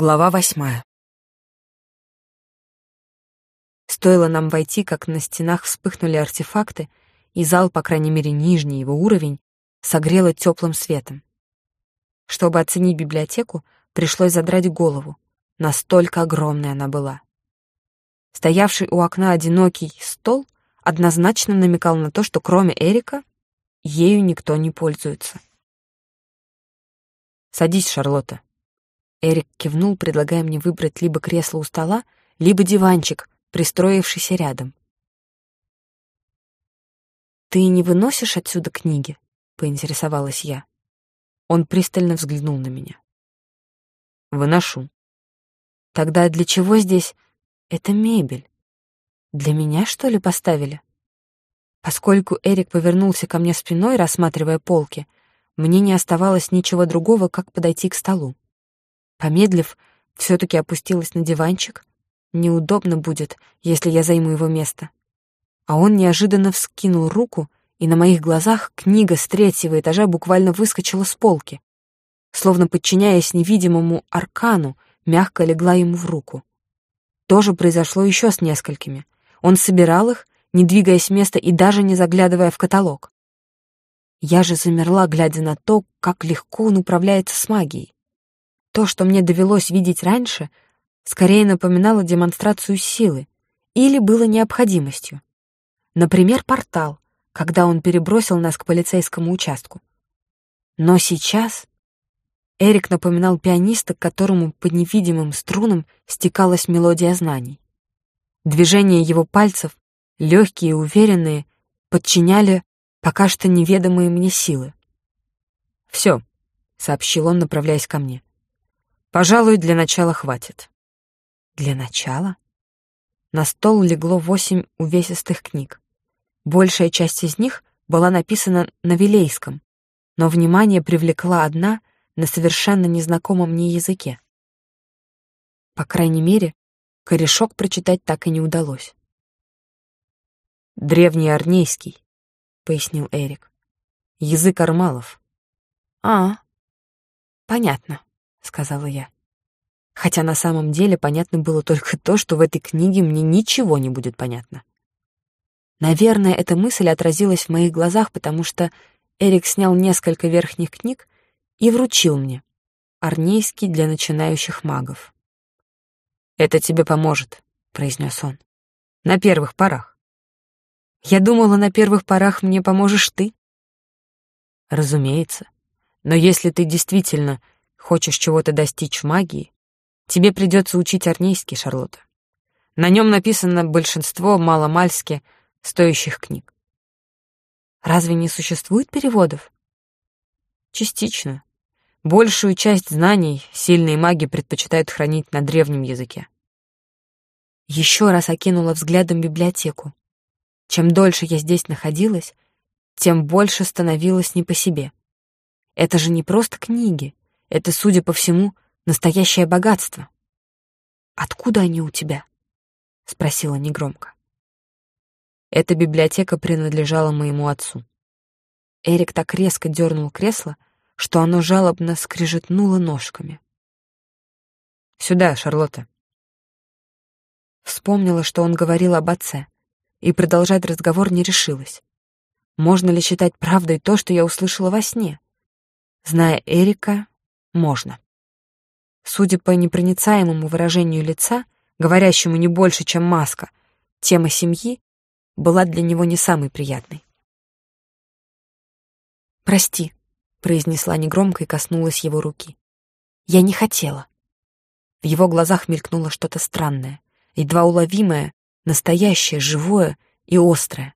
Глава восьмая. Стоило нам войти, как на стенах вспыхнули артефакты, и зал, по крайней мере, нижний его уровень, согрело теплым светом. Чтобы оценить библиотеку, пришлось задрать голову. Настолько огромная она была. Стоявший у окна одинокий стол однозначно намекал на то, что кроме Эрика ею никто не пользуется. «Садись, Шарлотта», Эрик кивнул, предлагая мне выбрать либо кресло у стола, либо диванчик, пристроившийся рядом. «Ты не выносишь отсюда книги?» — поинтересовалась я. Он пристально взглянул на меня. «Выношу». «Тогда для чего здесь эта мебель? Для меня, что ли, поставили?» Поскольку Эрик повернулся ко мне спиной, рассматривая полки, мне не оставалось ничего другого, как подойти к столу. Помедлив, все-таки опустилась на диванчик. Неудобно будет, если я займу его место. А он неожиданно вскинул руку, и на моих глазах книга с третьего этажа буквально выскочила с полки. Словно подчиняясь невидимому аркану, мягко легла ему в руку. То же произошло еще с несколькими. Он собирал их, не двигаясь с места и даже не заглядывая в каталог. Я же замерла, глядя на то, как легко он управляется с магией. То, что мне довелось видеть раньше, скорее напоминало демонстрацию силы или было необходимостью. Например, портал, когда он перебросил нас к полицейскому участку. Но сейчас Эрик напоминал пианиста, к которому под невидимым струнам стекалась мелодия знаний. Движения его пальцев, легкие и уверенные, подчиняли пока что неведомые мне силы. «Все», — сообщил он, направляясь ко мне. Пожалуй, для начала хватит. Для начала? На стол легло восемь увесистых книг. Большая часть из них была написана на вилейском, но внимание привлекла одна на совершенно незнакомом мне языке. По крайней мере, корешок прочитать так и не удалось. «Древний арнейский», — пояснил Эрик. «Язык армалов». «А, понятно» сказала я. Хотя на самом деле понятно было только то, что в этой книге мне ничего не будет понятно. Наверное, эта мысль отразилась в моих глазах, потому что Эрик снял несколько верхних книг и вручил мне. Арнейский для начинающих магов. «Это тебе поможет», — произнес он. «На первых порах». «Я думала, на первых порах мне поможешь ты». «Разумеется. Но если ты действительно Хочешь чего-то достичь в магии? Тебе придется учить арнейский, Шарлотта. На нем написано большинство маломальски стоящих книг. Разве не существует переводов? Частично. Большую часть знаний сильные маги предпочитают хранить на древнем языке. Еще раз окинула взглядом библиотеку. Чем дольше я здесь находилась, тем больше становилось не по себе. Это же не просто книги. Это, судя по всему, настоящее богатство. «Откуда они у тебя?» — спросила негромко. Эта библиотека принадлежала моему отцу. Эрик так резко дернул кресло, что оно жалобно скрежетнуло ножками. «Сюда, Шарлотта». Вспомнила, что он говорил об отце, и продолжать разговор не решилась. Можно ли считать правдой то, что я услышала во сне? Зная Эрика, можно. Судя по непроницаемому выражению лица, говорящему не больше, чем маска, тема семьи была для него не самой приятной. «Прости», — произнесла негромко и коснулась его руки. «Я не хотела». В его глазах мелькнуло что-то странное, едва уловимое, настоящее, живое и острое.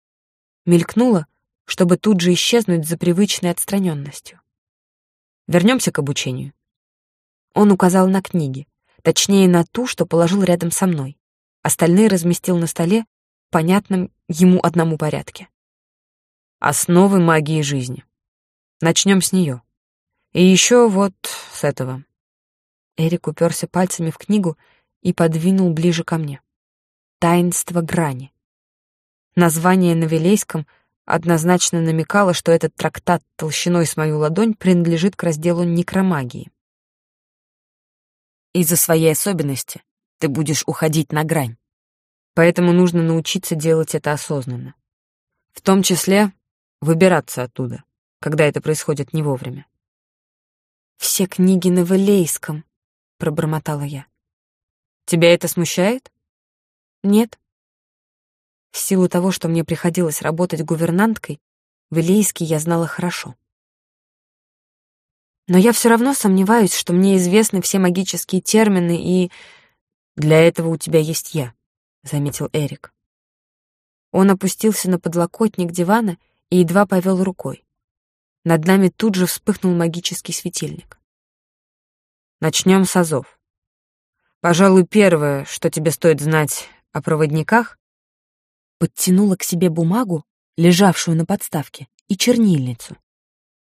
Мелькнуло, чтобы тут же исчезнуть за привычной отстраненностью. Вернемся к обучению. Он указал на книги, точнее на ту, что положил рядом со мной. Остальные разместил на столе в понятном ему одному порядке. Основы магии жизни. Начнем с нее. И еще вот с этого. Эрик уперся пальцами в книгу и подвинул ближе ко мне. «Таинство грани». Название на Вилейском — однозначно намекала, что этот трактат толщиной с мою ладонь принадлежит к разделу некромагии. Из-за своей особенности ты будешь уходить на грань. Поэтому нужно научиться делать это осознанно. В том числе выбираться оттуда, когда это происходит не вовремя. «Все книги на Валейском», — пробормотала я. «Тебя это смущает?» «Нет». В силу того, что мне приходилось работать гувернанткой, Валейский я знала хорошо. Но я все равно сомневаюсь, что мне известны все магические термины, и для этого у тебя есть я, — заметил Эрик. Он опустился на подлокотник дивана и едва повел рукой. Над нами тут же вспыхнул магический светильник. Начнем с азов. Пожалуй, первое, что тебе стоит знать о проводниках, подтянула к себе бумагу, лежавшую на подставке, и чернильницу.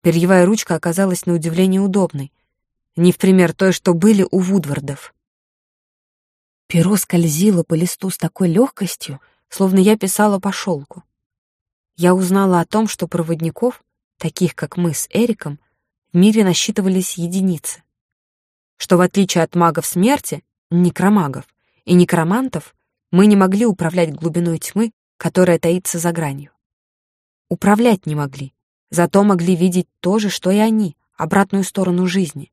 Перьевая ручка оказалась на удивление удобной, не в пример той, что были у Вудвардов. Перо скользило по листу с такой легкостью, словно я писала по шелку. Я узнала о том, что проводников, таких как мы с Эриком, в мире насчитывались единицы. Что в отличие от магов смерти, некромагов и некромантов, мы не могли управлять глубиной тьмы, которая таится за гранью. Управлять не могли, зато могли видеть то же, что и они, обратную сторону жизни.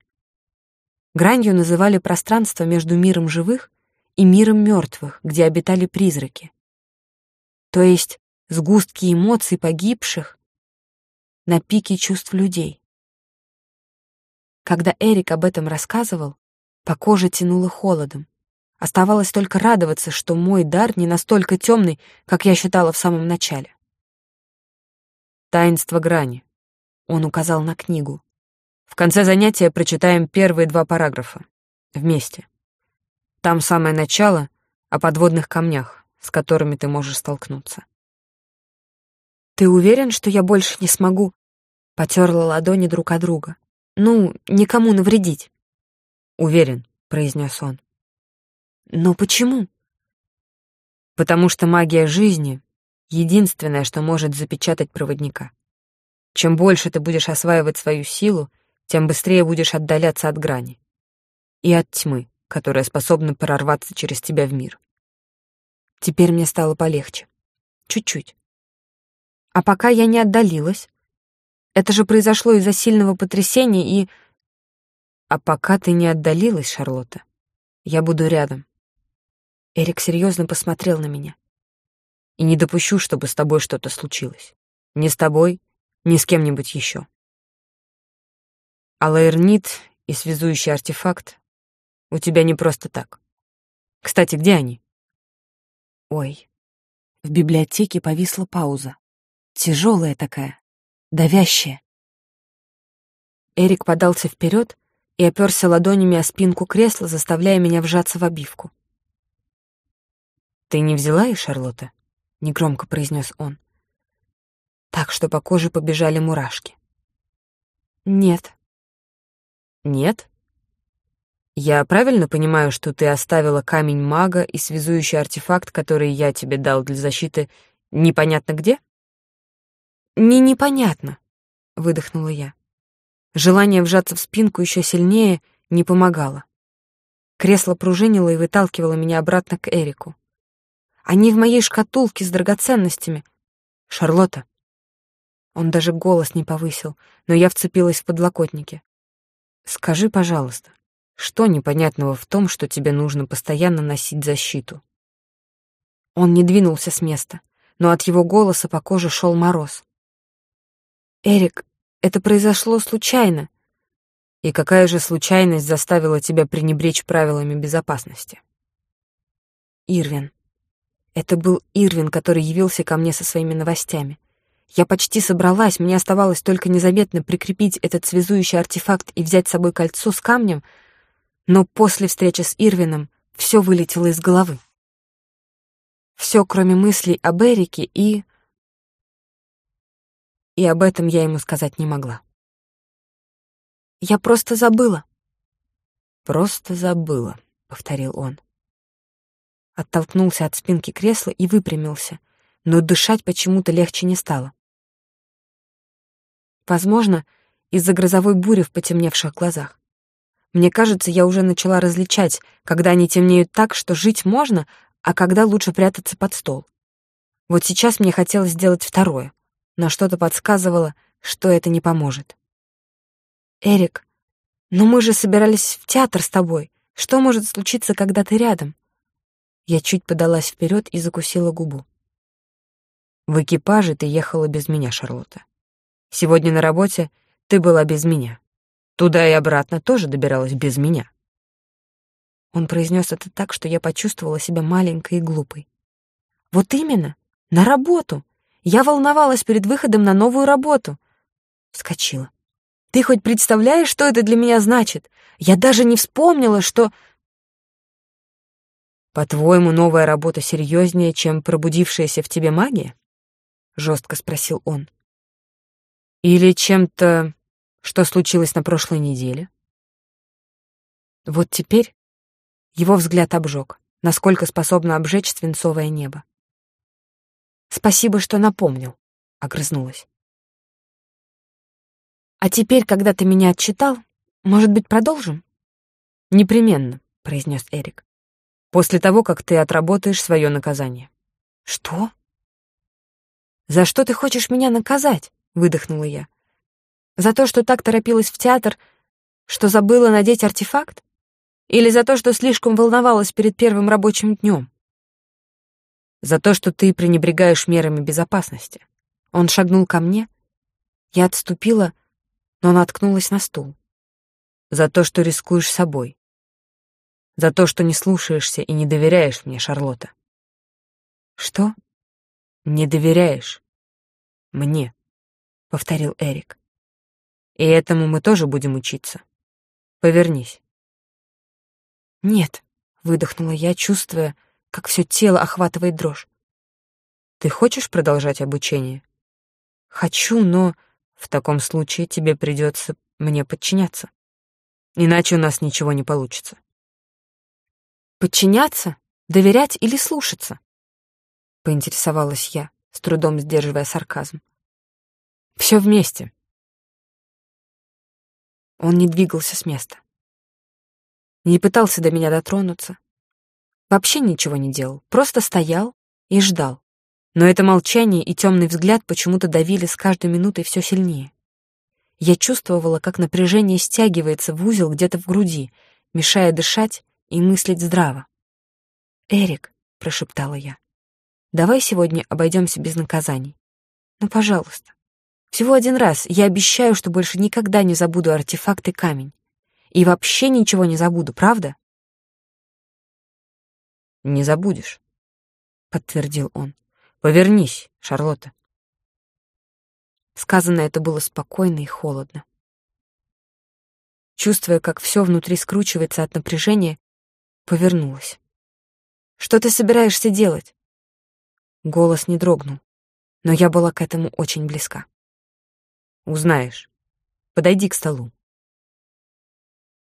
Гранью называли пространство между миром живых и миром мертвых, где обитали призраки. То есть сгустки эмоций погибших на пике чувств людей. Когда Эрик об этом рассказывал, по коже тянуло холодом. Оставалось только радоваться, что мой дар не настолько темный, как я считала в самом начале. «Таинство грани», — он указал на книгу. «В конце занятия прочитаем первые два параграфа. Вместе. Там самое начало о подводных камнях, с которыми ты можешь столкнуться». «Ты уверен, что я больше не смогу?» Потерла ладони друг от друга. «Ну, никому навредить». «Уверен», — произнес он. «Но почему?» «Потому что магия жизни единственное, что может запечатать проводника. Чем больше ты будешь осваивать свою силу, тем быстрее будешь отдаляться от грани. И от тьмы, которая способна прорваться через тебя в мир. Теперь мне стало полегче. Чуть-чуть. А пока я не отдалилась. Это же произошло из-за сильного потрясения и... А пока ты не отдалилась, Шарлотта, я буду рядом. Эрик серьезно посмотрел на меня и не допущу, чтобы с тобой что-то случилось. Ни с тобой, ни с кем-нибудь еще. А лаэрнит и связующий артефакт у тебя не просто так. Кстати, где они? Ой. В библиотеке повисла пауза. Тяжелая такая, давящая. Эрик подался вперед и оперся ладонями о спинку кресла, заставляя меня вжаться в обивку. «Ты не взяла их, Шарлотта?» — негромко произнес он. Так что по коже побежали мурашки. «Нет». «Нет?» «Я правильно понимаю, что ты оставила камень мага и связующий артефакт, который я тебе дал для защиты, непонятно где?» «Не непонятно», — выдохнула я. Желание вжаться в спинку еще сильнее не помогало. Кресло пружинило и выталкивало меня обратно к Эрику. Они в моей шкатулке с драгоценностями. Шарлотта. Он даже голос не повысил, но я вцепилась в подлокотники. Скажи, пожалуйста, что непонятного в том, что тебе нужно постоянно носить защиту? Он не двинулся с места, но от его голоса по коже шел мороз. «Эрик, это произошло случайно». «И какая же случайность заставила тебя пренебречь правилами безопасности?» «Ирвин, это был Ирвин, который явился ко мне со своими новостями. Я почти собралась, мне оставалось только незаметно прикрепить этот связующий артефакт и взять с собой кольцо с камнем, но после встречи с Ирвином все вылетело из головы. Все, кроме мыслей об Эрике и... И об этом я ему сказать не могла. Я просто забыла. «Просто забыла», — повторил он оттолкнулся от спинки кресла и выпрямился, но дышать почему-то легче не стало. Возможно, из-за грозовой бури в потемневших глазах. Мне кажется, я уже начала различать, когда они темнеют так, что жить можно, а когда лучше прятаться под стол. Вот сейчас мне хотелось сделать второе, но что-то подсказывало, что это не поможет. «Эрик, но мы же собирались в театр с тобой. Что может случиться, когда ты рядом?» Я чуть подалась вперед и закусила губу. В экипаже ты ехала без меня, Шарлотта. Сегодня на работе ты была без меня. Туда и обратно тоже добиралась без меня. Он произнес это так, что я почувствовала себя маленькой и глупой. Вот именно, на работу. Я волновалась перед выходом на новую работу. Вскочила. Ты хоть представляешь, что это для меня значит? Я даже не вспомнила, что... По-твоему, новая работа серьезнее, чем пробудившаяся в тебе магия? Жестко спросил он. Или чем-то, что случилось на прошлой неделе? Вот теперь его взгляд обжег, насколько способно обжечь свинцовое небо. «Спасибо, что напомнил», — огрызнулась. «А теперь, когда ты меня отчитал, может быть, продолжим?» «Непременно», — произнес Эрик. «После того, как ты отработаешь свое наказание». «Что?» «За что ты хочешь меня наказать?» — выдохнула я. «За то, что так торопилась в театр, что забыла надеть артефакт? Или за то, что слишком волновалась перед первым рабочим днем?» «За то, что ты пренебрегаешь мерами безопасности». Он шагнул ко мне. Я отступила, но наткнулась на стул. «За то, что рискуешь собой. За то, что не слушаешься и не доверяешь мне, Шарлотта». «Что?» «Не доверяешь. Мне», — повторил Эрик. «И этому мы тоже будем учиться. Повернись». «Нет», — выдохнула я, чувствуя, как все тело охватывает дрожь. «Ты хочешь продолжать обучение?» «Хочу, но...» «В таком случае тебе придется мне подчиняться. Иначе у нас ничего не получится». «Подчиняться? Доверять или слушаться?» поинтересовалась я, с трудом сдерживая сарказм. Все вместе. Он не двигался с места. Не пытался до меня дотронуться. Вообще ничего не делал, просто стоял и ждал. Но это молчание и темный взгляд почему-то давили с каждой минутой все сильнее. Я чувствовала, как напряжение стягивается в узел где-то в груди, мешая дышать и мыслить здраво. «Эрик», — прошептала я, Давай сегодня обойдемся без наказаний. Ну, пожалуйста. Всего один раз. Я обещаю, что больше никогда не забуду артефакт и камень. И вообще ничего не забуду, правда? Не забудешь, подтвердил он. Повернись, Шарлотта. Сказано это было спокойно и холодно. Чувствуя, как все внутри скручивается от напряжения, повернулась. «Что ты собираешься делать?» Голос не дрогнул, но я была к этому очень близка. «Узнаешь. Подойди к столу».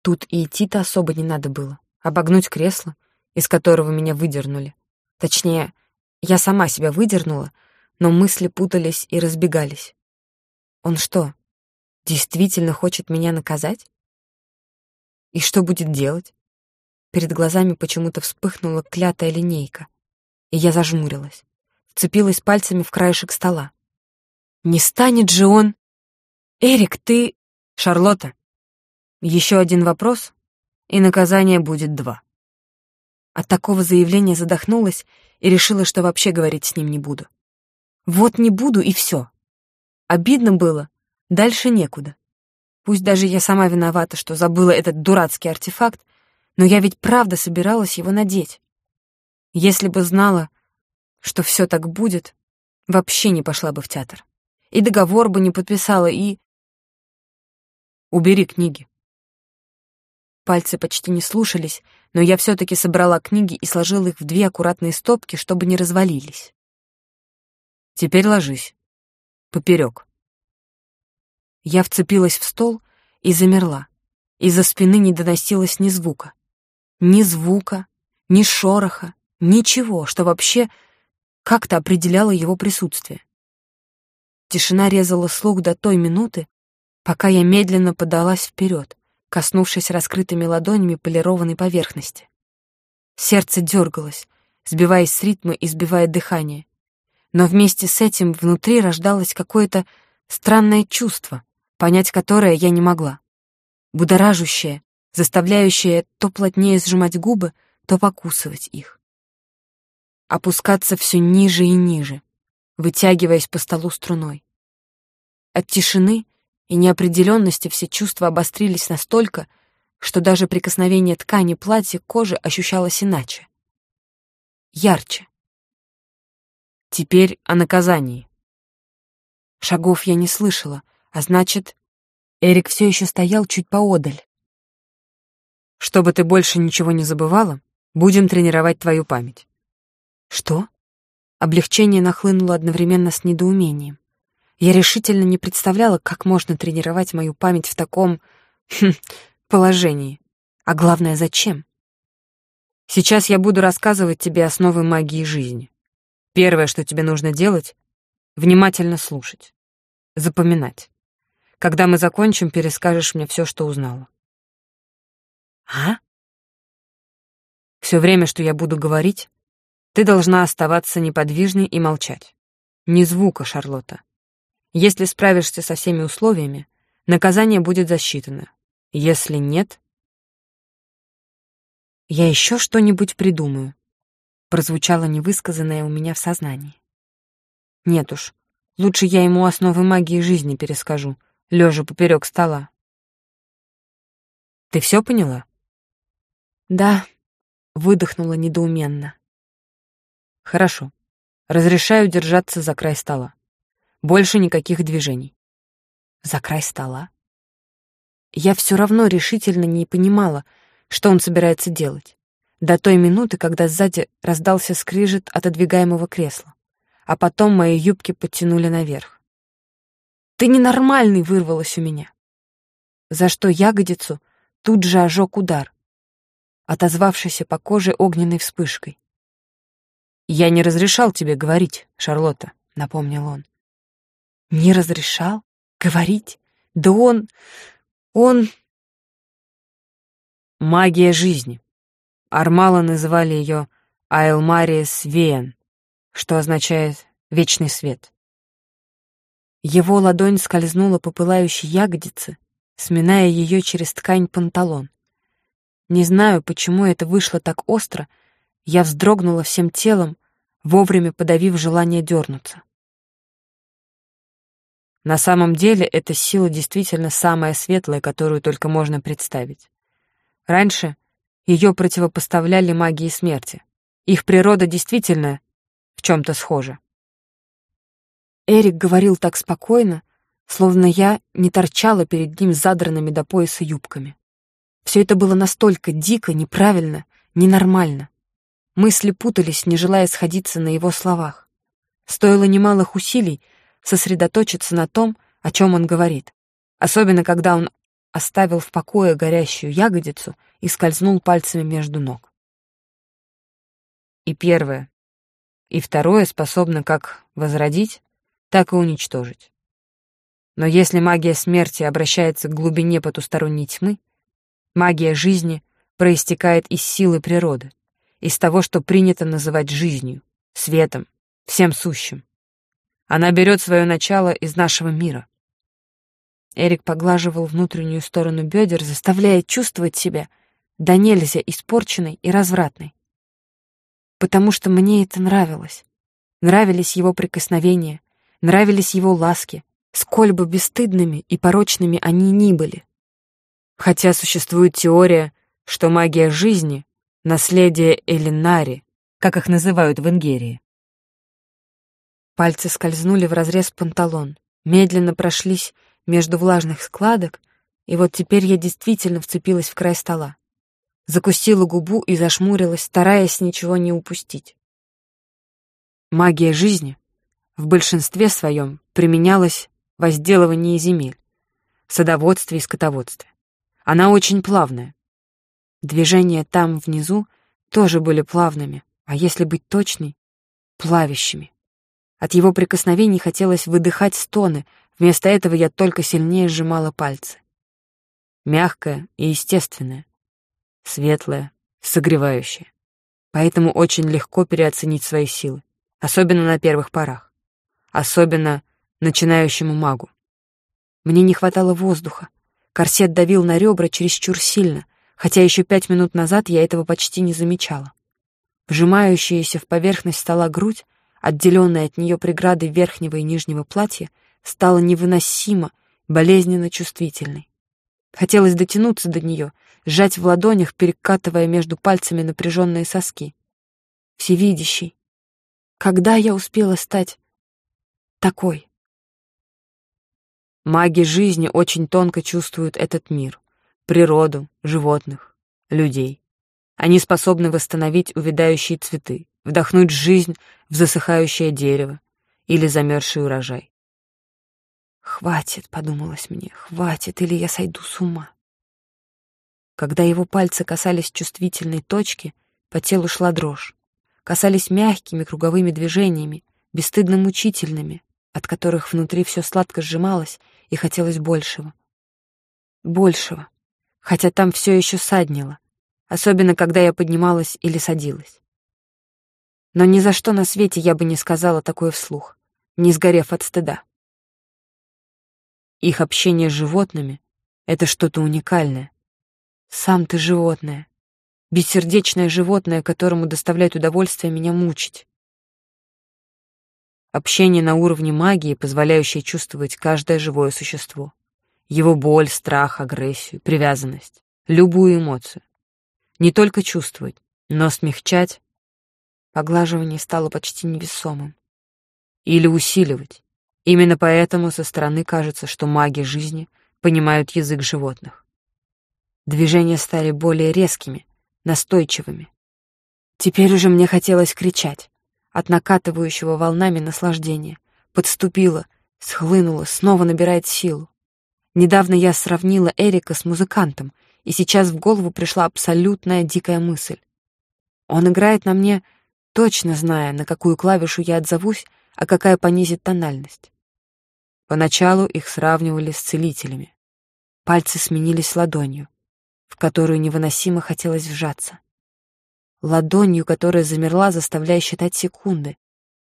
Тут и идти-то особо не надо было. Обогнуть кресло, из которого меня выдернули. Точнее, я сама себя выдернула, но мысли путались и разбегались. Он что, действительно хочет меня наказать? И что будет делать? Перед глазами почему-то вспыхнула клятая линейка, и я зажмурилась вцепилась пальцами в краешек стола. «Не станет же он...» «Эрик, ты...» «Шарлотта, еще один вопрос, и наказание будет два». От такого заявления задохнулась и решила, что вообще говорить с ним не буду. Вот не буду, и все. Обидно было, дальше некуда. Пусть даже я сама виновата, что забыла этот дурацкий артефакт, но я ведь правда собиралась его надеть. Если бы знала, что все так будет, вообще не пошла бы в театр. И договор бы не подписала, и... Убери книги. Пальцы почти не слушались, но я все-таки собрала книги и сложила их в две аккуратные стопки, чтобы не развалились. Теперь ложись. Поперек. Я вцепилась в стол и замерла. Из-за спины не доносилось ни звука. Ни звука, ни шороха, ничего, что вообще как-то определяла его присутствие. Тишина резала слух до той минуты, пока я медленно подалась вперед, коснувшись раскрытыми ладонями полированной поверхности. Сердце дергалось, сбиваясь с ритма и сбивая дыхание. Но вместе с этим внутри рождалось какое-то странное чувство, понять которое я не могла. Будоражущее, заставляющее то плотнее сжимать губы, то покусывать их. Опускаться все ниже и ниже, вытягиваясь по столу струной. От тишины и неопределенности все чувства обострились настолько, что даже прикосновение ткани платья к коже ощущалось иначе. Ярче. Теперь о наказании. Шагов я не слышала, а значит, Эрик все еще стоял чуть поодаль. Чтобы ты больше ничего не забывала, будем тренировать твою память. Что? Облегчение нахлынуло одновременно с недоумением. Я решительно не представляла, как можно тренировать мою память в таком... Хм, положении. А главное, зачем? Сейчас я буду рассказывать тебе основы магии жизни. Первое, что тебе нужно делать — внимательно слушать, запоминать. Когда мы закончим, перескажешь мне все, что узнала. А? Все время, что я буду говорить, ты должна оставаться неподвижной и молчать. Ни звука, Шарлотта. Если справишься со всеми условиями, наказание будет засчитано. Если нет... Я еще что-нибудь придумаю, прозвучало невысказанное у меня в сознании. Нет уж, лучше я ему основы магии жизни перескажу, лежа поперек стола. Ты все поняла? Да, выдохнула недоуменно. Хорошо. Разрешаю держаться за край стола. Больше никаких движений. За край стола? Я все равно решительно не понимала, что он собирается делать. До той минуты, когда сзади раздался скрижет отодвигаемого кресла, а потом мои юбки подтянули наверх. «Ты ненормальный!» — вырвалось у меня. За что ягодицу тут же ожег удар, отозвавшийся по коже огненной вспышкой. «Я не разрешал тебе говорить, Шарлотта», — напомнил он. Не разрешал? Говорить? Да он... он... Магия жизни. Армала называли ее Айлмариес Веен, что означает «вечный свет». Его ладонь скользнула по пылающей ягодице, сминая ее через ткань панталон. Не знаю, почему это вышло так остро, я вздрогнула всем телом, вовремя подавив желание дернуться. На самом деле эта сила действительно самая светлая, которую только можно представить. Раньше ее противопоставляли магии смерти. Их природа действительно в чем-то схожа. Эрик говорил так спокойно, словно я не торчала перед ним задранными до пояса юбками. Все это было настолько дико, неправильно, ненормально. Мысли путались, не желая сходиться на его словах. Стоило немалых усилий сосредоточиться на том, о чем он говорит, особенно когда он оставил в покое горящую ягодицу и скользнул пальцами между ног. И первое, и второе способно как возродить, так и уничтожить. Но если магия смерти обращается к глубине потусторонней тьмы, магия жизни проистекает из силы природы, из того, что принято называть жизнью, светом, всем сущим. Она берет свое начало из нашего мира. Эрик поглаживал внутреннюю сторону бедер, заставляя чувствовать себя да нельзя испорченной и развратной. Потому что мне это нравилось. Нравились его прикосновения, нравились его ласки, сколь бы бесстыдными и порочными они ни были. Хотя существует теория, что магия жизни — наследие Элинари, как их называют в Ингерии. Пальцы скользнули в разрез панталон, медленно прошлись между влажных складок, и вот теперь я действительно вцепилась в край стола. Закусила губу и зашмурилась, стараясь ничего не упустить. Магия жизни в большинстве своем применялась в возделывании земель, садоводстве и скотоводстве. Она очень плавная. Движения там, внизу, тоже были плавными, а если быть точной — плавящими. От его прикосновений хотелось выдыхать стоны, вместо этого я только сильнее сжимала пальцы. Мягкое и естественное. Светлое, согревающее. Поэтому очень легко переоценить свои силы. Особенно на первых порах. Особенно начинающему магу. Мне не хватало воздуха. Корсет давил на ребра чересчур сильно, хотя еще пять минут назад я этого почти не замечала. Вжимающаяся в поверхность стола грудь, отделенная от нее преградой верхнего и нижнего платья, стала невыносимо, болезненно чувствительной. Хотелось дотянуться до нее, сжать в ладонях, перекатывая между пальцами напряженные соски. Всевидящий. Когда я успела стать такой? Маги жизни очень тонко чувствуют этот мир, природу, животных, людей. Они способны восстановить увядающие цветы, вдохнуть жизнь в засыхающее дерево или замерзший урожай. «Хватит», — подумалось мне, — «хватит, или я сойду с ума». Когда его пальцы касались чувствительной точки, по телу шла дрожь. Касались мягкими круговыми движениями, бесстыдно мучительными, от которых внутри все сладко сжималось и хотелось большего. Большего, хотя там все еще саднило, особенно когда я поднималась или садилась. Но ни за что на свете я бы не сказала такое вслух, не сгорев от стыда. Их общение с животными — это что-то уникальное. Сам ты животное. Бессердечное животное, которому доставляет удовольствие меня мучить. Общение на уровне магии, позволяющее чувствовать каждое живое существо. Его боль, страх, агрессию, привязанность. Любую эмоцию. Не только чувствовать, но смягчать. Поглаживание стало почти невесомым. Или усиливать. Именно поэтому со стороны кажется, что маги жизни понимают язык животных. Движения стали более резкими, настойчивыми. Теперь уже мне хотелось кричать от накатывающего волнами наслаждения. Подступила, схлынула, снова набирает силу. Недавно я сравнила Эрика с музыкантом, и сейчас в голову пришла абсолютная дикая мысль. Он играет на мне, точно зная, на какую клавишу я отзовусь, а какая понизит тональность. Поначалу их сравнивали с целителями. Пальцы сменились ладонью, в которую невыносимо хотелось вжаться. Ладонью, которая замерла, заставляя считать секунды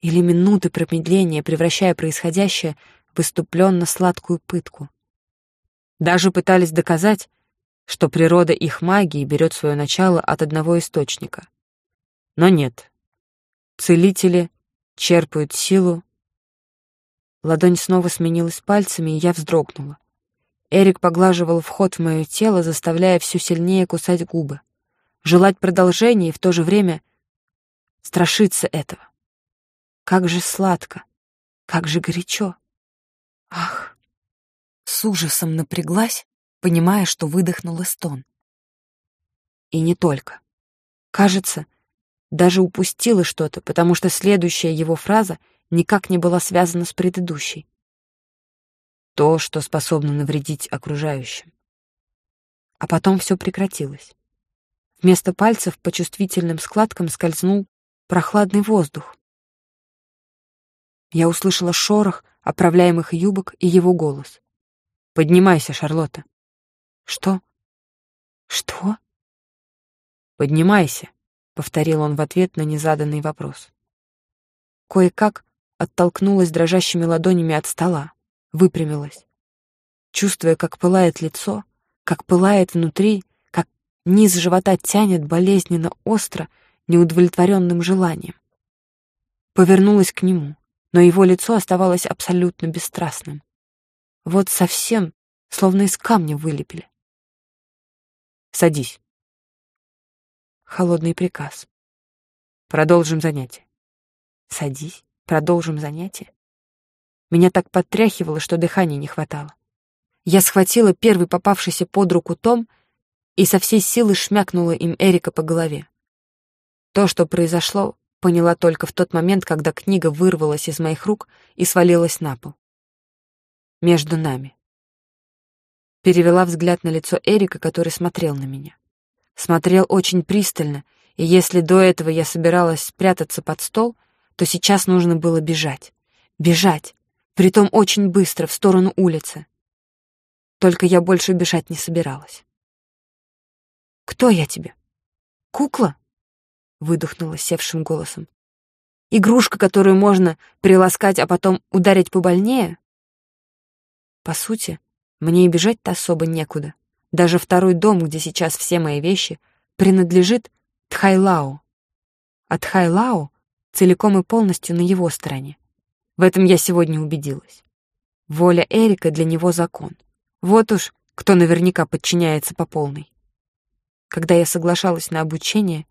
или минуты промедления, превращая происходящее в выступленно сладкую пытку. Даже пытались доказать, что природа их магии берет свое начало от одного источника. Но нет. Целители черпают силу Ладонь снова сменилась пальцами, и я вздрогнула. Эрик поглаживал вход в мое тело, заставляя все сильнее кусать губы. Желать продолжения и в то же время страшиться этого. Как же сладко, как же горячо. Ах! С ужасом напряглась, понимая, что выдохнула стон. И не только. Кажется, даже упустила что-то, потому что следующая его фраза никак не была связана с предыдущей. То, что способно навредить окружающим. А потом все прекратилось. Вместо пальцев по чувствительным складкам скользнул прохладный воздух. Я услышала шорох оправляемых юбок и его голос. «Поднимайся, Шарлотта». «Что? Что?» «Поднимайся», — повторил он в ответ на незаданный вопрос. Кое-как оттолкнулась дрожащими ладонями от стола, выпрямилась. Чувствуя, как пылает лицо, как пылает внутри, низ живота тянет болезненно остро, неудовлетворенным желанием. Повернулась к нему, но его лицо оставалось абсолютно бесстрастным. Вот совсем, словно из камня вылепили. «Садись». Холодный приказ. Продолжим занятие. «Садись». Продолжим занятие. Меня так подтряхивало, что дыхания не хватало. Я схватила первый попавшийся под руку том и со всей силы шмякнула им Эрика по голове. То, что произошло, поняла только в тот момент, когда книга вырвалась из моих рук и свалилась на пол. Между нами. Перевела взгляд на лицо Эрика, который смотрел на меня. Смотрел очень пристально, и если до этого я собиралась спрятаться под стол — то сейчас нужно было бежать. Бежать, притом очень быстро, в сторону улицы. Только я больше бежать не собиралась. «Кто я тебе? Кукла?» — выдохнула севшим голосом. «Игрушка, которую можно приласкать, а потом ударить побольнее?» По сути, мне и бежать-то особо некуда. Даже второй дом, где сейчас все мои вещи, принадлежит Тхайлау. А Тхайлау целиком и полностью на его стороне. В этом я сегодня убедилась. Воля Эрика для него закон. Вот уж кто наверняка подчиняется по полной. Когда я соглашалась на обучение,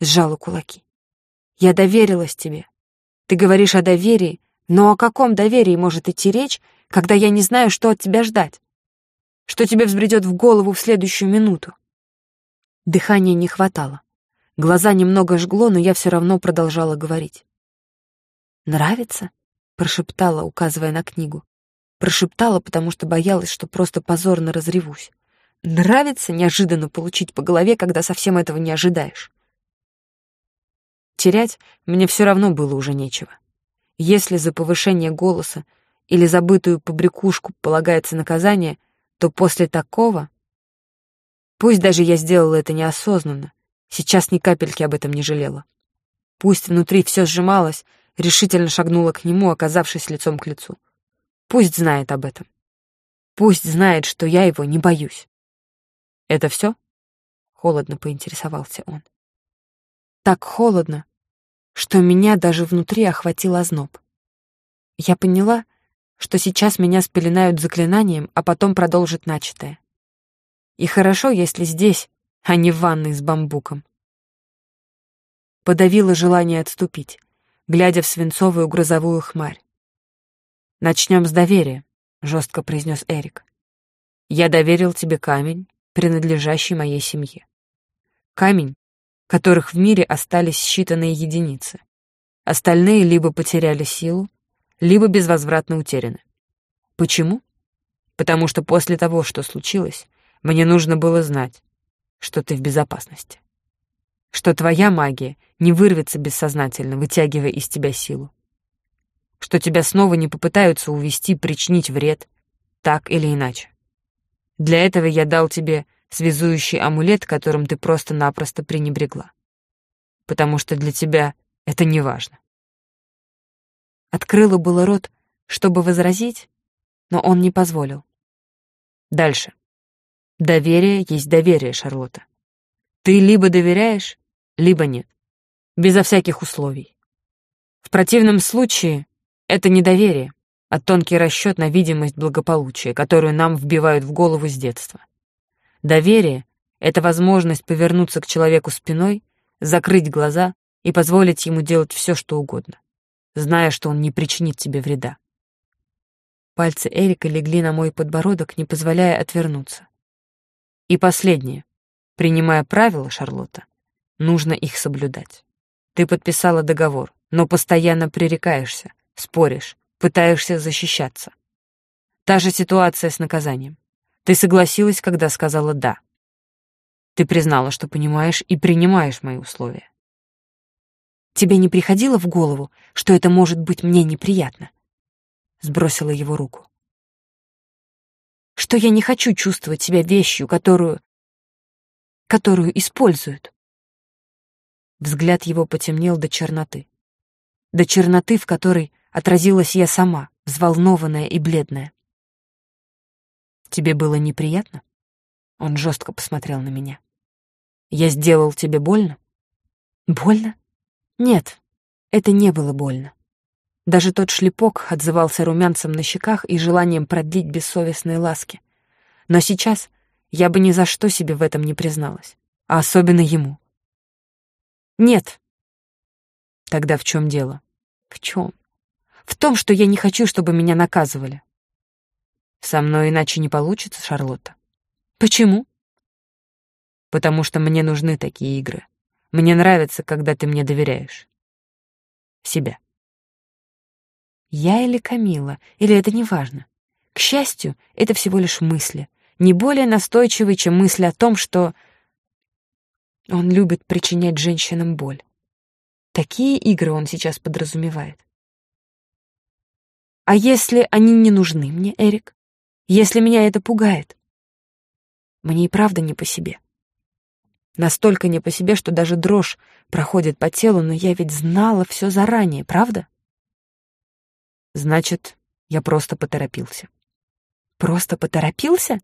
сжала кулаки. Я доверилась тебе. Ты говоришь о доверии, но о каком доверии может идти речь, когда я не знаю, что от тебя ждать? Что тебе взбредет в голову в следующую минуту? Дыхания не хватало. Глаза немного жгло, но я все равно продолжала говорить. «Нравится?» — прошептала, указывая на книгу. Прошептала, потому что боялась, что просто позорно разревусь. Нравится неожиданно получить по голове, когда совсем этого не ожидаешь. Терять мне все равно было уже нечего. Если за повышение голоса или забытую побрякушку полагается наказание, то после такого... Пусть даже я сделала это неосознанно, сейчас ни капельки об этом не жалела. Пусть внутри все сжималось, решительно шагнула к нему, оказавшись лицом к лицу. Пусть знает об этом. Пусть знает, что я его не боюсь. «Это все?» — холодно поинтересовался он. Так холодно, что меня даже внутри охватил озноб. Я поняла, что сейчас меня спеленают заклинанием, а потом продолжат начатое. И хорошо, если здесь, а не в ванной с бамбуком. Подавило желание отступить, глядя в свинцовую грозовую хмарь. «Начнем с доверия», — жестко произнес Эрик. «Я доверил тебе камень, принадлежащий моей семье. Камень, которых в мире остались считанные единицы. Остальные либо потеряли силу, либо безвозвратно утеряны. Почему? Потому что после того, что случилось, мне нужно было знать, что ты в безопасности. Что твоя магия не вырвется бессознательно, вытягивая из тебя силу. Что тебя снова не попытаются увести, причинить вред, так или иначе. Для этого я дал тебе связующий амулет, которым ты просто-напросто пренебрегла. Потому что для тебя это не важно. Открыла было рот, чтобы возразить, но он не позволил. Дальше. Доверие есть доверие, Шарлотта. Ты либо доверяешь, либо нет. Безо всяких условий. В противном случае это не доверие, а тонкий расчет на видимость благополучия, которую нам вбивают в голову с детства. Доверие — это возможность повернуться к человеку спиной, закрыть глаза и позволить ему делать все, что угодно, зная, что он не причинит тебе вреда. Пальцы Эрика легли на мой подбородок, не позволяя отвернуться. И последнее. Принимая правила, Шарлотта, нужно их соблюдать. Ты подписала договор, но постоянно пререкаешься, споришь, пытаешься защищаться. Та же ситуация с наказанием. Ты согласилась, когда сказала «да». Ты признала, что понимаешь и принимаешь мои условия. Тебе не приходило в голову, что это может быть мне неприятно? Сбросила его руку. Что я не хочу чувствовать себя вещью, которую... которую используют. Взгляд его потемнел до черноты. До черноты, в которой отразилась я сама, взволнованная и бледная. «Тебе было неприятно?» Он жестко посмотрел на меня. «Я сделал тебе больно?» «Больно? Нет, это не было больно. Даже тот шлепок отзывался румянцем на щеках и желанием продлить бессовестные ласки. Но сейчас я бы ни за что себе в этом не призналась, а особенно ему. «Нет». «Тогда в чем дело?» «В чем?» В том, что я не хочу, чтобы меня наказывали. Со мной иначе не получится, Шарлотта. Почему? Потому что мне нужны такие игры. Мне нравится, когда ты мне доверяешь. Себя. Я или Камила, или это не важно. К счастью, это всего лишь мысли, не более настойчивые, чем мысли о том, что он любит причинять женщинам боль. Такие игры он сейчас подразумевает. А если они не нужны мне, Эрик? если меня это пугает? Мне и правда не по себе. Настолько не по себе, что даже дрожь проходит по телу, но я ведь знала все заранее, правда? Значит, я просто поторопился. Просто поторопился?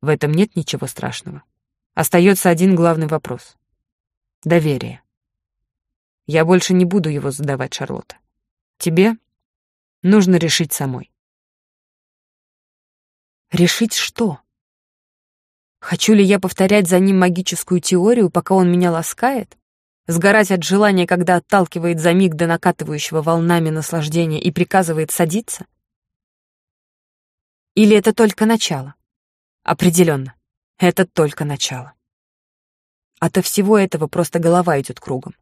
В этом нет ничего страшного. Остается один главный вопрос. Доверие. Я больше не буду его задавать, Шарлотта. Тебе нужно решить самой. Решить что? Хочу ли я повторять за ним магическую теорию, пока он меня ласкает? Сгорать от желания, когда отталкивает за миг до накатывающего волнами наслаждения и приказывает садиться? Или это только начало? Определенно, это только начало. Ото всего этого просто голова идет кругом.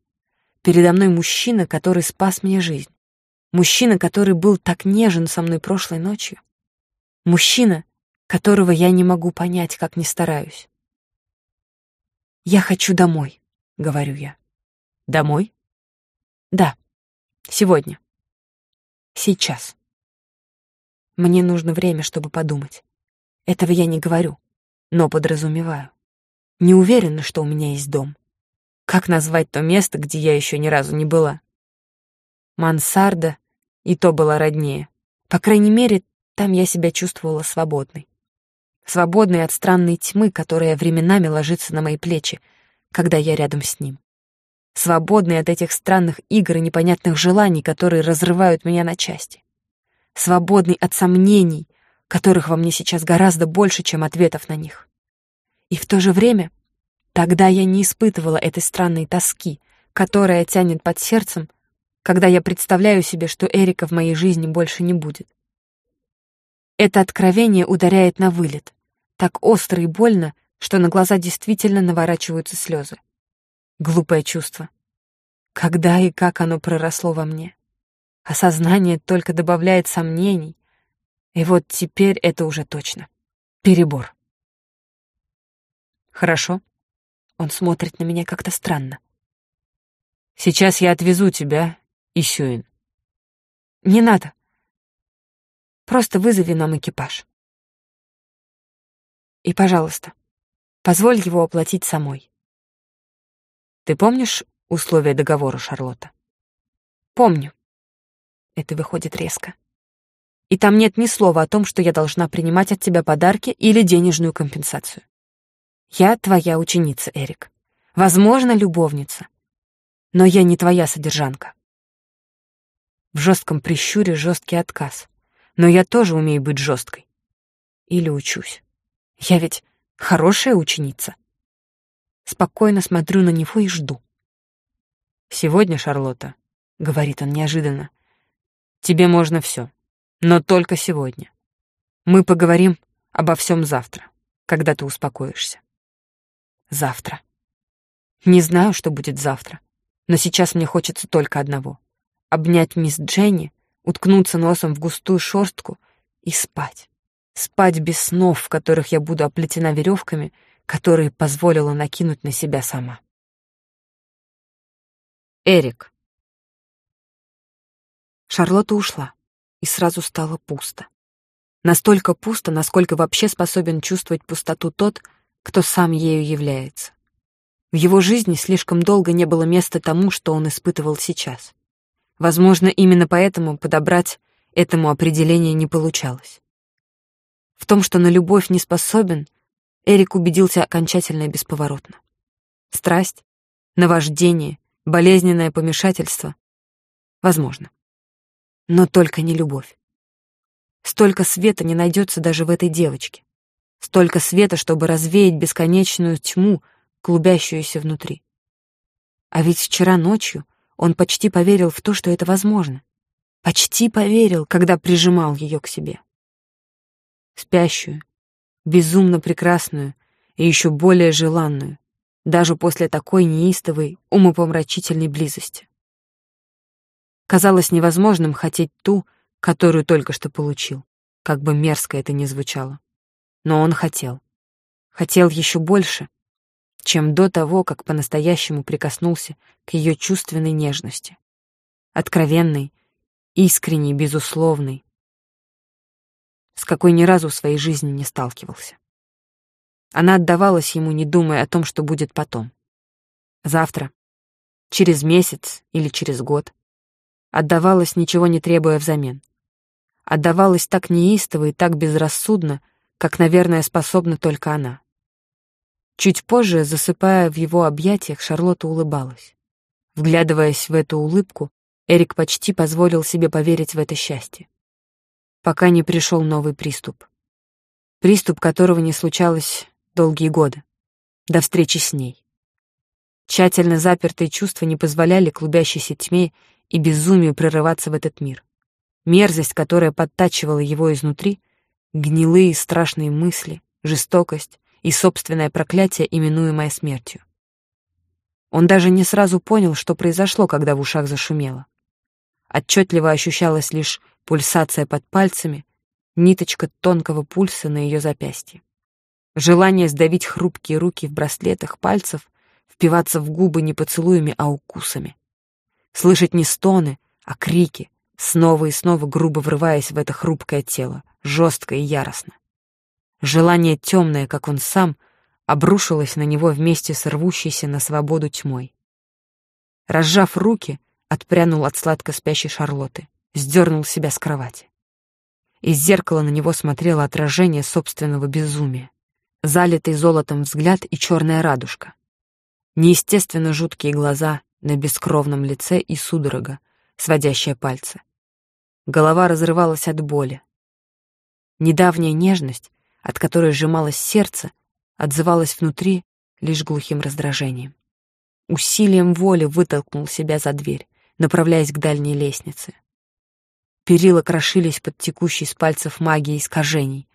Передо мной мужчина, который спас мне жизнь. Мужчина, который был так нежен со мной прошлой ночью. Мужчина, которого я не могу понять, как ни стараюсь. «Я хочу домой», — говорю я. «Домой?» «Да, сегодня. Сейчас. Мне нужно время, чтобы подумать. Этого я не говорю, но подразумеваю. Не уверена, что у меня есть дом. Как назвать то место, где я еще ни разу не была? Мансарда, и то была роднее. По крайней мере, там я себя чувствовала свободной свободный от странной тьмы, которая временами ложится на мои плечи, когда я рядом с ним. Свободный от этих странных игр и непонятных желаний, которые разрывают меня на части. Свободный от сомнений, которых во мне сейчас гораздо больше, чем ответов на них. И в то же время тогда я не испытывала этой странной тоски, которая тянет под сердцем, когда я представляю себе, что Эрика в моей жизни больше не будет. Это откровение ударяет на вылет, так остро и больно, что на глаза действительно наворачиваются слезы. Глупое чувство. Когда и как оно проросло во мне? Осознание только добавляет сомнений. И вот теперь это уже точно. Перебор. Хорошо. Он смотрит на меня как-то странно. Сейчас я отвезу тебя, Исюин. Не надо. Просто вызови нам экипаж. И, пожалуйста, позволь его оплатить самой. Ты помнишь условия договора, Шарлотта? Помню. Это выходит резко. И там нет ни слова о том, что я должна принимать от тебя подарки или денежную компенсацию. Я твоя ученица, Эрик. Возможно, любовница. Но я не твоя содержанка. В жестком прищуре жесткий отказ но я тоже умею быть жесткой. Или учусь. Я ведь хорошая ученица. Спокойно смотрю на него и жду. «Сегодня, Шарлотта», — говорит он неожиданно, — «тебе можно все, но только сегодня. Мы поговорим обо всем завтра, когда ты успокоишься». Завтра. Не знаю, что будет завтра, но сейчас мне хочется только одного — обнять мисс Дженни уткнуться носом в густую шерстку и спать. Спать без снов, в которых я буду оплетена веревками, которые позволила накинуть на себя сама. Эрик. Шарлотта ушла, и сразу стало пусто. Настолько пусто, насколько вообще способен чувствовать пустоту тот, кто сам ею является. В его жизни слишком долго не было места тому, что он испытывал сейчас. Возможно, именно поэтому подобрать этому определение не получалось. В том, что на любовь не способен, Эрик убедился окончательно и бесповоротно. Страсть, наваждение, болезненное помешательство — возможно. Но только не любовь. Столько света не найдется даже в этой девочке. Столько света, чтобы развеять бесконечную тьму, клубящуюся внутри. А ведь вчера ночью он почти поверил в то, что это возможно. Почти поверил, когда прижимал ее к себе. Спящую, безумно прекрасную и еще более желанную, даже после такой неистовой, умопомрачительной близости. Казалось невозможным хотеть ту, которую только что получил, как бы мерзко это ни звучало. Но он хотел. Хотел еще больше, чем до того, как по-настоящему прикоснулся к ее чувственной нежности. Откровенной, искренней, безусловной. с какой ни разу в своей жизни не сталкивался. Она отдавалась ему, не думая о том, что будет потом. Завтра, через месяц или через год. Отдавалась, ничего не требуя взамен. Отдавалась так неистово и так безрассудно, как, наверное, способна только она. Чуть позже, засыпая в его объятиях, Шарлотта улыбалась. Вглядываясь в эту улыбку, Эрик почти позволил себе поверить в это счастье. Пока не пришел новый приступ. Приступ, которого не случалось долгие годы. До встречи с ней. Тщательно запертые чувства не позволяли клубящейся тьме и безумию прорываться в этот мир. Мерзость, которая подтачивала его изнутри, гнилые страшные мысли, жестокость и собственное проклятие, именуемое смертью. Он даже не сразу понял, что произошло, когда в ушах зашумело. Отчетливо ощущалась лишь пульсация под пальцами, ниточка тонкого пульса на ее запястье. Желание сдавить хрупкие руки в браслетах пальцев, впиваться в губы не поцелуями, а укусами. Слышать не стоны, а крики, снова и снова грубо врываясь в это хрупкое тело, жестко и яростно. Желание темное, как он сам, обрушилось на него вместе с рвущейся на свободу тьмой. Разжав руки, отпрянул от сладко спящей Шарлоты, сдернул себя с кровати. Из зеркала на него смотрело отражение собственного безумия, залитый золотом взгляд и черная радужка. Неестественно жуткие глаза на бескровном лице и судорога, сводящая пальцы. Голова разрывалась от боли. Недавняя нежность, от которой сжималось сердце, отзывалась внутри лишь глухим раздражением. Усилием воли вытолкнул себя за дверь, направляясь к дальней лестнице. Перила крошились под текущей с пальцев магией искажений.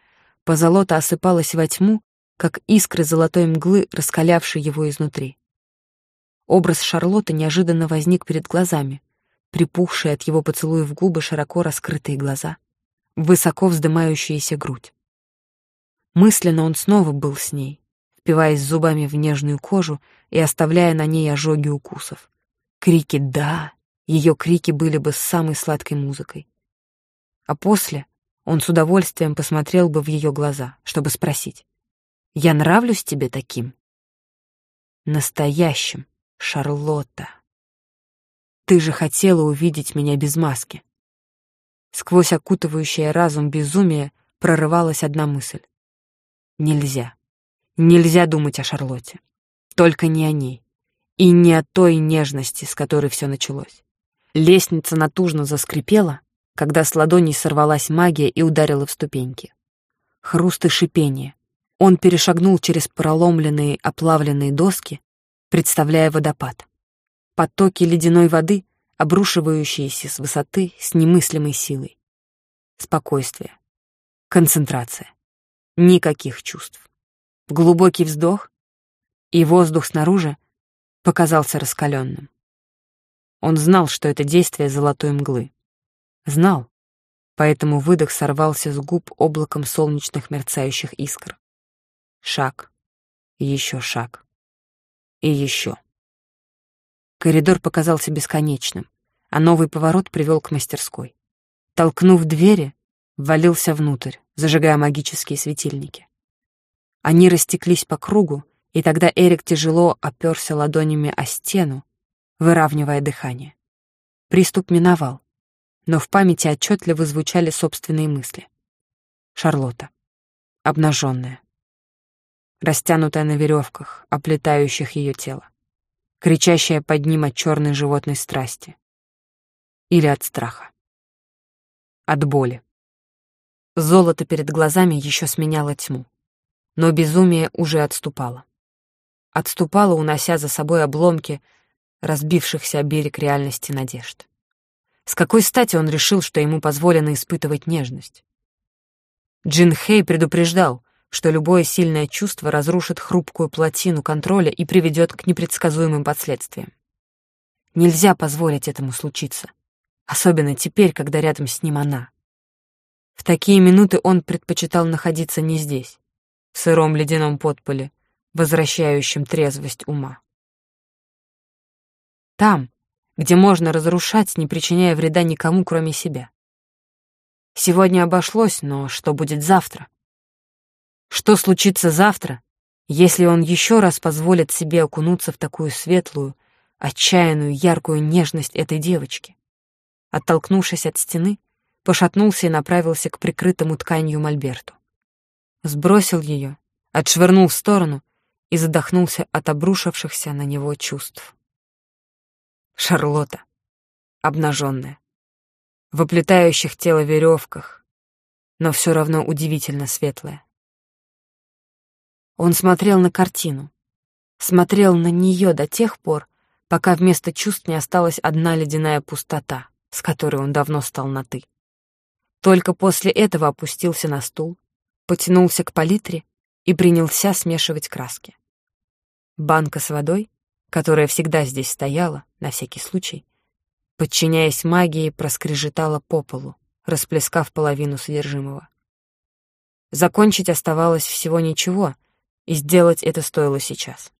Позолота осыпалась во тьму, как искры золотой мглы, раскалявшей его изнутри. Образ Шарлотты неожиданно возник перед глазами, припухшие от его поцелуев губы широко раскрытые глаза, высоко вздымающаяся грудь. Мысленно он снова был с ней, впиваясь зубами в нежную кожу и оставляя на ней ожоги укусов. Крики «да», ее крики были бы самой сладкой музыкой. А после он с удовольствием посмотрел бы в ее глаза, чтобы спросить, «Я нравлюсь тебе таким?» Настоящим, Шарлотта. Ты же хотела увидеть меня без маски. Сквозь окутывающее разум безумие прорывалась одна мысль. Нельзя. Нельзя думать о Шарлотте. Только не о ней. И не о той нежности, с которой все началось. Лестница натужно заскрипела, когда с ладоней сорвалась магия и ударила в ступеньки. Хруст и шипение. Он перешагнул через проломленные оплавленные доски, представляя водопад. Потоки ледяной воды, обрушивающиеся с высоты с немыслимой силой. Спокойствие. Концентрация. Никаких чувств. Глубокий вздох, и воздух снаружи показался раскаленным. Он знал, что это действие золотой мглы. Знал, поэтому выдох сорвался с губ облаком солнечных мерцающих искр. Шаг, еще шаг, и еще. Коридор показался бесконечным, а новый поворот привел к мастерской. Толкнув двери, ввалился внутрь, зажигая магические светильники. Они растеклись по кругу, и тогда Эрик тяжело оперся ладонями о стену, выравнивая дыхание. Приступ миновал, но в памяти отчетливо звучали собственные мысли. Шарлотта. Обнаженная. Растянутая на веревках, оплетающих ее тело. Кричащая под ним от черной животной страсти. Или от страха. От боли. Золото перед глазами еще сменяло тьму. Но безумие уже отступало. Отступало, унося за собой обломки разбившихся о берег реальности надежд. С какой стати он решил, что ему позволено испытывать нежность? Джин Хей предупреждал, что любое сильное чувство разрушит хрупкую плотину контроля и приведет к непредсказуемым последствиям. Нельзя позволить этому случиться, особенно теперь, когда рядом с ним она. В такие минуты он предпочитал находиться не здесь, в сыром ледяном подполе, возвращающем трезвость ума. Там, где можно разрушать, не причиняя вреда никому, кроме себя. Сегодня обошлось, но что будет завтра? Что случится завтра, если он еще раз позволит себе окунуться в такую светлую, отчаянную, яркую нежность этой девочки? Оттолкнувшись от стены, пошатнулся и направился к прикрытому тканью мольберту. Сбросил ее, отшвырнул в сторону и задохнулся от обрушившихся на него чувств. Шарлотта, обнаженная, в оплетающих тело веревках, но все равно удивительно светлая. Он смотрел на картину, смотрел на нее до тех пор, пока вместо чувств не осталась одна ледяная пустота, с которой он давно стал на «ты». Только после этого опустился на стул, потянулся к палитре и принялся смешивать краски. Банка с водой, которая всегда здесь стояла, на всякий случай, подчиняясь магии, проскрежетала по полу, расплескав половину содержимого. Закончить оставалось всего ничего, и сделать это стоило сейчас.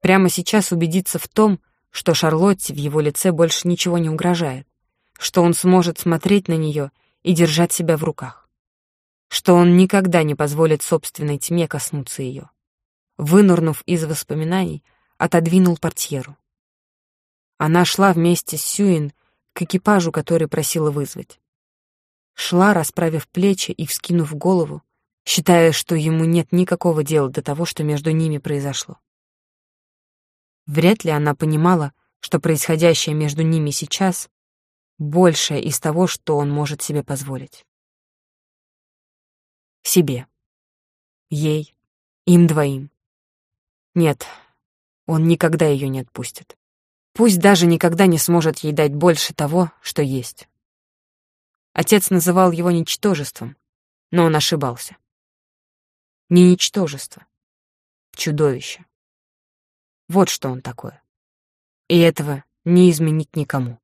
Прямо сейчас убедиться в том, что Шарлотте в его лице больше ничего не угрожает, что он сможет смотреть на нее и держать себя в руках, что он никогда не позволит собственной тьме коснуться ее. Вынурнув из воспоминаний, отодвинул портьеру. Она шла вместе с Сюин к экипажу, который просила вызвать. Шла, расправив плечи и вскинув голову, считая, что ему нет никакого дела до того, что между ними произошло. Вряд ли она понимала, что происходящее между ними сейчас большее из того, что он может себе позволить. Себе. Ей. Им двоим. Нет, он никогда ее не отпустит. Пусть даже никогда не сможет ей дать больше того, что есть. Отец называл его ничтожеством, но он ошибался. Не ничтожество. Чудовище. Вот что он такое. И этого не изменить никому.